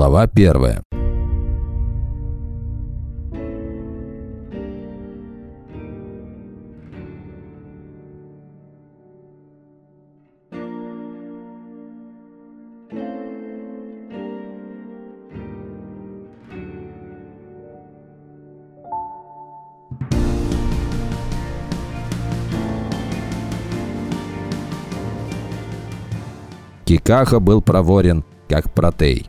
Глава первая. Кикаха был проворен, как протей.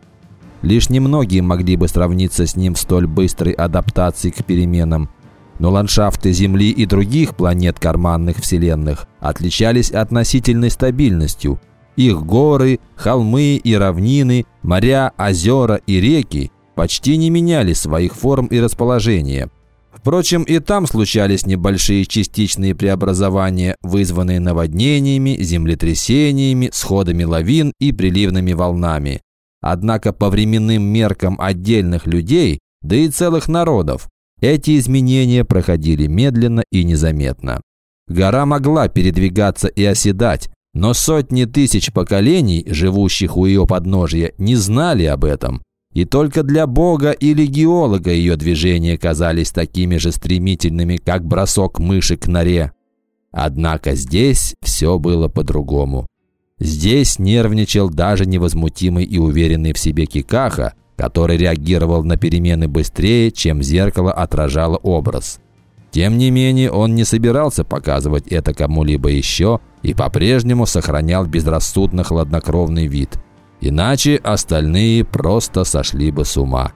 Лишь немногие могли бы сравниться с ним в столь быстрой адаптации к переменам. Но ландшафты Земли и других планет карманных вселенных отличались относительной стабильностью. Их горы, холмы и равнины, моря, озера и реки почти не меняли своих форм и расположения – Впрочем, и там случались небольшие частичные преобразования, вызванные наводнениями, землетрясениями, сходами лавин и приливными волнами. Однако по временным меркам отдельных людей, да и целых народов, эти изменения проходили медленно и незаметно. Гора могла передвигаться и оседать, но сотни тысяч поколений, живущих у ее подножия, не знали об этом и только для бога или геолога ее движения казались такими же стремительными, как бросок мыши к норе. Однако здесь все было по-другому. Здесь нервничал даже невозмутимый и уверенный в себе Кикаха, который реагировал на перемены быстрее, чем зеркало отражало образ. Тем не менее, он не собирался показывать это кому-либо еще и по-прежнему сохранял безрассудно хладнокровный вид – Иначе остальные просто сошли бы с ума.